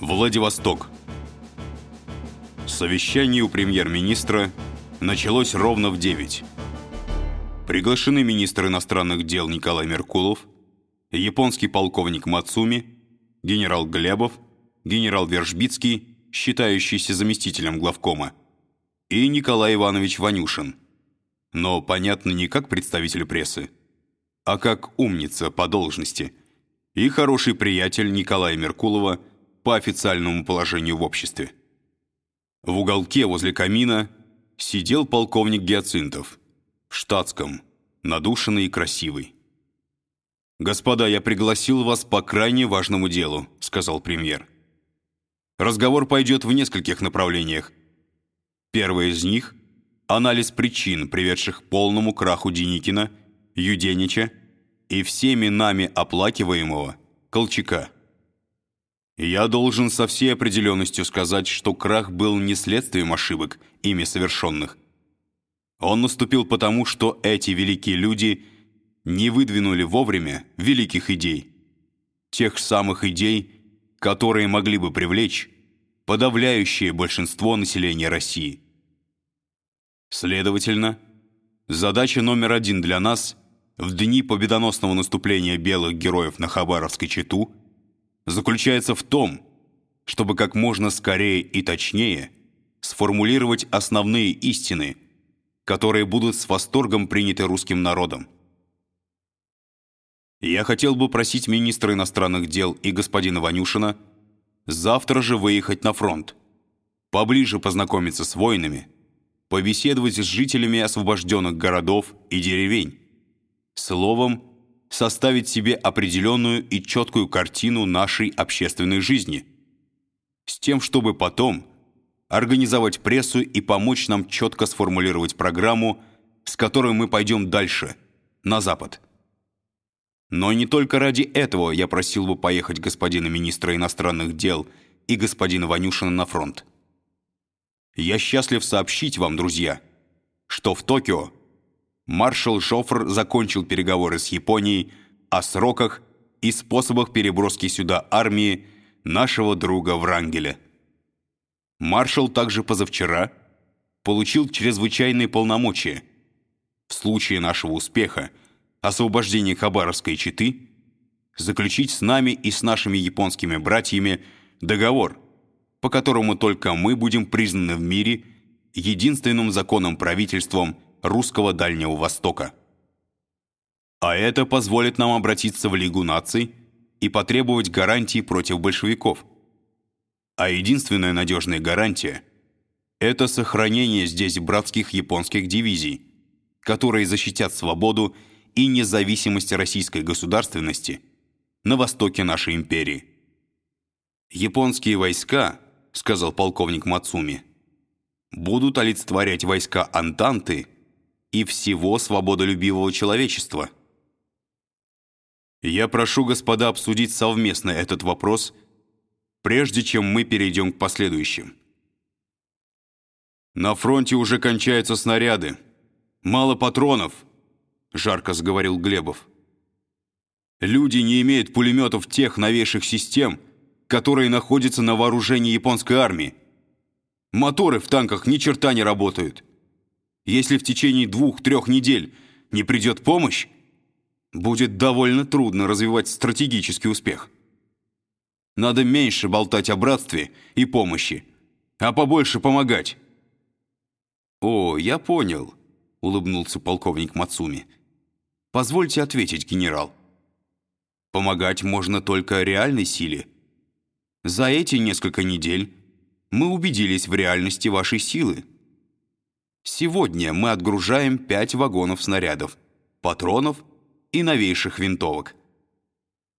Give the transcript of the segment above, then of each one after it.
Владивосток. Совещание у премьер-министра началось ровно в 9. Приглашены министр иностранных дел Николай Меркулов, японский полковник Мацуми, генерал Глебов, генерал Вержбицкий, считающийся заместителем главкома, и Николай Иванович Ванюшин. Но понятно не как представитель прессы, а как умница по должности и хороший приятель Николая Меркулова по официальному положению в обществе. В уголке возле камина сидел полковник Гиацинтов, в штатском, надушенный и красивый. «Господа, я пригласил вас по крайне важному делу», — сказал премьер. «Разговор пойдет в нескольких направлениях. Первое из них — анализ причин, приведших к полному краху Деникина, Юденича и всеми нами оплакиваемого Колчака. Я должен со всей определенностью сказать, что крах был не следствием ошибок, ими совершенных. Он наступил потому, что эти великие люди не выдвинули вовремя великих идей. Тех самых идей, которые могли бы привлечь подавляющее большинство населения России. Следовательно, задача номер один для нас в дни победоносного наступления белых героев на Хабаровской Читу – заключается в том, чтобы как можно скорее и точнее сформулировать основные истины, которые будут с восторгом приняты русским народом. Я хотел бы просить министра иностранных дел и господина Ванюшина завтра же выехать на фронт, поближе познакомиться с воинами, побеседовать с жителями освобожденных городов и деревень, словом, составить себе определенную и четкую картину нашей общественной жизни, с тем, чтобы потом организовать прессу и помочь нам четко сформулировать программу, с которой мы пойдем дальше, на Запад. Но не только ради этого я просил бы поехать господина министра иностранных дел и господина Ванюшина на фронт. Я счастлив сообщить вам, друзья, что в Токио маршал Шофр закончил переговоры с Японией о сроках и способах переброски сюда армии нашего друга Врангеля. Маршал также позавчера получил чрезвычайные полномочия в случае нашего успеха освобождения Хабаровской Читы заключить с нами и с нашими японскими братьями договор, по которому только мы будем признаны в мире единственным законным правительством – русского Дальнего Востока. А это позволит нам обратиться в Лигу наций и потребовать гарантии против большевиков. А единственная надежная гарантия – это сохранение здесь братских японских дивизий, которые защитят свободу и независимость российской государственности на востоке нашей империи. «Японские войска, — сказал полковник Мацуми, — будут олицетворять войска Антанты и всего свободолюбивого человечества. Я прошу, господа, обсудить совместно этот вопрос, прежде чем мы перейдем к последующим. На фронте уже кончаются снаряды. Мало патронов, жарко сговорил Глебов. Люди не имеют пулеметов тех новейших систем, которые находятся на вооружении японской армии. Моторы в танках ни черта не работают. Если в течение двух-трех недель не придет помощь, будет довольно трудно развивать стратегический успех. Надо меньше болтать о братстве и помощи, а побольше помогать. «О, я понял», — улыбнулся полковник Мацуми. «Позвольте ответить, генерал. Помогать можно только реальной силе. За эти несколько недель мы убедились в реальности вашей силы. Сегодня мы отгружаем пять вагонов снарядов, патронов и новейших винтовок.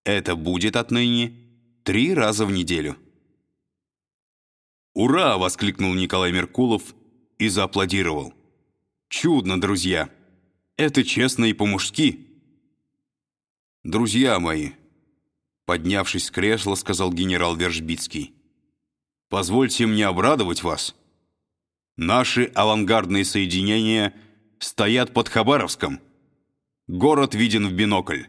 Это будет отныне три раза в неделю. «Ура!» — воскликнул Николай Меркулов и зааплодировал. «Чудно, друзья! Это честно и по-мужски!» «Друзья мои!» — поднявшись с кресла, сказал генерал Вержбицкий. «Позвольте мне обрадовать вас!» Наши авангардные соединения стоят под Хабаровском. Город виден в бинокль.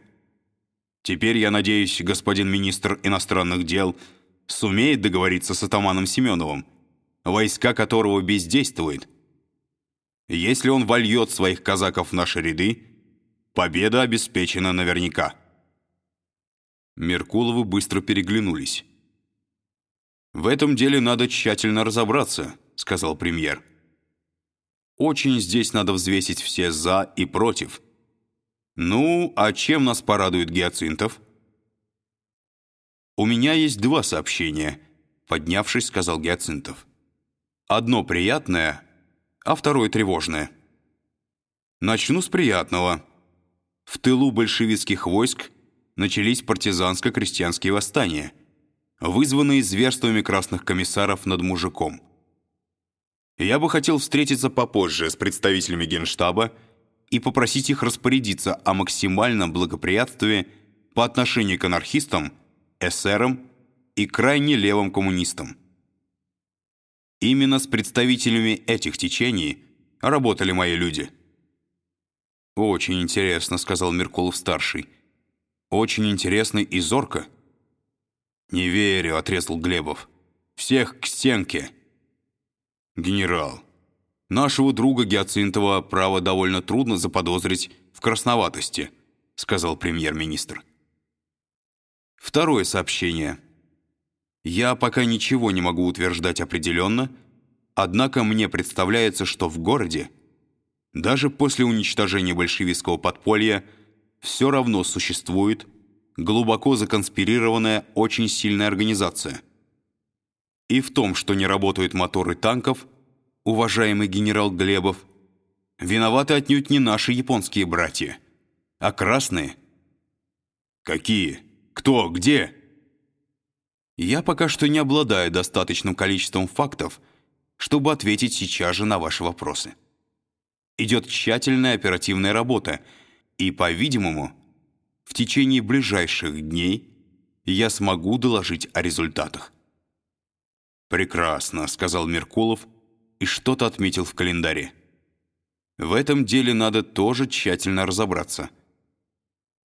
Теперь, я надеюсь, господин министр иностранных дел сумеет договориться с атаманом Семеновым, войска которого бездействуют. Если он вольет своих казаков в наши ряды, победа обеспечена наверняка». Меркуловы быстро переглянулись. «В этом деле надо тщательно разобраться», — сказал премьер. «Очень здесь надо взвесить все «за» и «против». Ну, а чем нас порадует Гиацинтов?» «У меня есть два сообщения», — поднявшись, сказал Гиацинтов. «Одно приятное, а второе тревожное. Начну с приятного. В тылу большевистских войск начались партизанско-крестьянские восстания — вызванные зверствами красных комиссаров над мужиком. Я бы хотел встретиться попозже с представителями Генштаба и попросить их распорядиться о максимальном благоприятстве по отношению к анархистам, эсерам и крайне левым коммунистам. Именно с представителями этих течений работали мои люди. «Очень интересно», — сказал Меркулов-старший. «Очень интересно и зорко». «Не верю», — отрезал Глебов. «Всех к стенке». «Генерал, нашего друга Гиацинтова право довольно трудно заподозрить в красноватости», — сказал премьер-министр. Второе сообщение. Я пока ничего не могу утверждать определенно, однако мне представляется, что в городе, даже после уничтожения большевистского подполья, все равно существует глубоко законспирированная очень сильная организация. И в том, что не работают моторы танков, уважаемый генерал Глебов, виноваты отнюдь не наши японские братья, а красные. Какие? Кто? Где? Я пока что не обладаю достаточным количеством фактов, чтобы ответить сейчас же на ваши вопросы. Идет тщательная оперативная работа, и, по-видимому, в течение ближайших дней я смогу доложить о результатах. «Прекрасно», — сказал Меркулов и что-то отметил в календаре. «В этом деле надо тоже тщательно разобраться.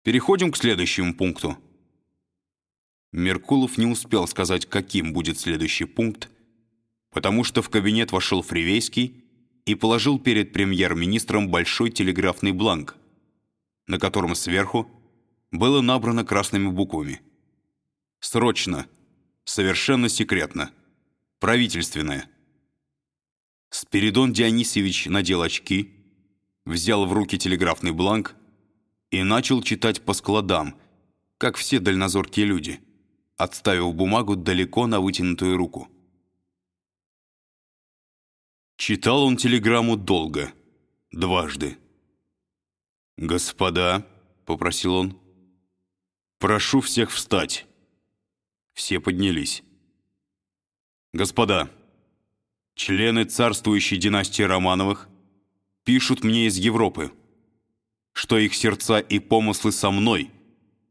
Переходим к следующему пункту». Меркулов не успел сказать, каким будет следующий пункт, потому что в кабинет вошел Фривейский и положил перед премьер-министром большой телеграфный бланк, на котором сверху было набрано красными буквами. «Срочно! Совершенно секретно! Правительственное!» Спиридон Дионисович надел очки, взял в руки телеграфный бланк и начал читать по складам, как все дальнозоркие люди, отставив бумагу далеко на вытянутую руку. Читал он телеграмму долго, дважды. «Господа», — попросил он, — «Прошу всех встать». Все поднялись. «Господа, члены царствующей династии Романовых пишут мне из Европы, что их сердца и помыслы со мной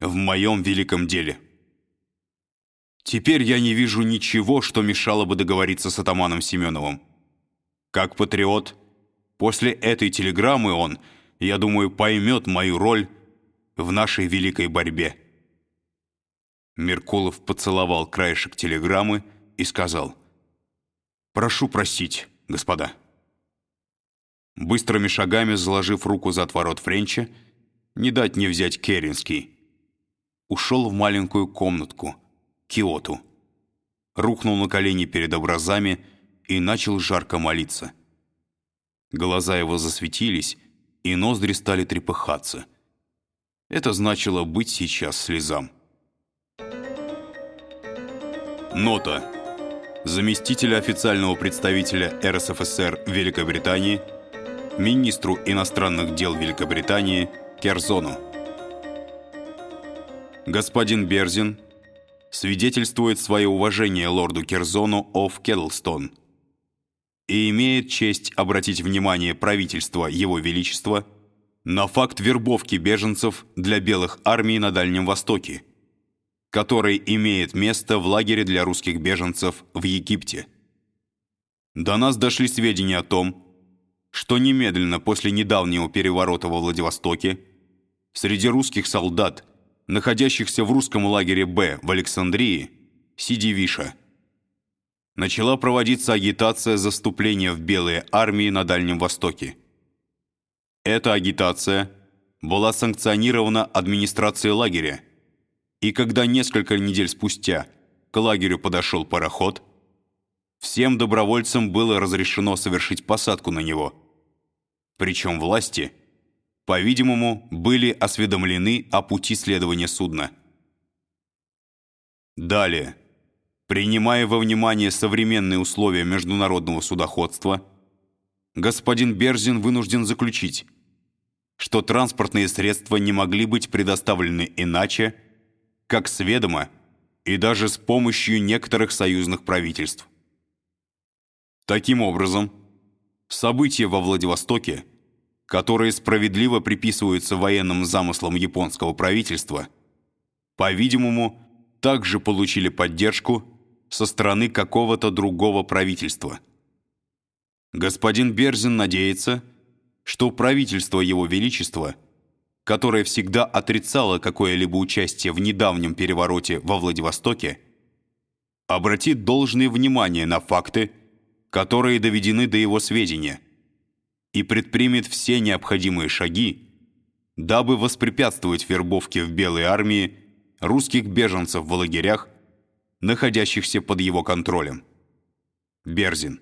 в моем великом деле. Теперь я не вижу ничего, что мешало бы договориться с атаманом Семеновым. Как патриот, после этой телеграммы он, я думаю, поймет мою роль в нашей великой борьбе». Меркулов поцеловал краешек телеграммы и сказал «Прошу простить, господа». Быстрыми шагами, заложив руку за отворот Френча, не дать не взять Керенский, ушел в маленькую комнатку, Киоту, рухнул на колени перед образами и начал жарко молиться. Глаза его засветились, и ноздри стали трепыхаться. Это значило быть сейчас слезам. Нота. Заместителя официального представителя РСФСР Великобритании, министру иностранных дел Великобритании Керзону. Господин Берзин свидетельствует свое уважение лорду Керзону оф Кедлстон и имеет честь обратить внимание правительства Его Величества на факт вербовки беженцев для белых армий на Дальнем Востоке – который имеет место в лагере для русских беженцев в Египте. До нас дошли сведения о том, что немедленно после недавнего переворота во Владивостоке среди русских солдат находящихся в русском лагере «Б» в Александрии, Сидивиша, начала проводиться агитация за вступление в белые армии на Дальнем Востоке. Эта агитация была санкционирована администрацией лагеря, и когда несколько недель спустя к лагерю подошел пароход, всем добровольцам было разрешено совершить посадку на него. Причем власти, по-видимому, были осведомлены о пути следования судна. Далее. Принимая во внимание современные условия международного судоходства, господин Берзин вынужден заключить, что транспортные средства не могли быть предоставлены иначе, как с ведома и даже с помощью некоторых союзных правительств. Таким образом, события во Владивостоке, которые справедливо приписываются военным замыслам японского правительства, по-видимому, также получили поддержку со стороны какого-то другого правительства. Господин Берзин надеется, что правительство Его Величества, которое всегда отрицало какое-либо участие в недавнем перевороте во Владивостоке, обратит должное внимание на факты, которые доведены до его сведения, и предпримет все необходимые шаги, дабы воспрепятствовать вербовке в Белой армии русских беженцев в лагерях находящихся под его контролем. Берзин.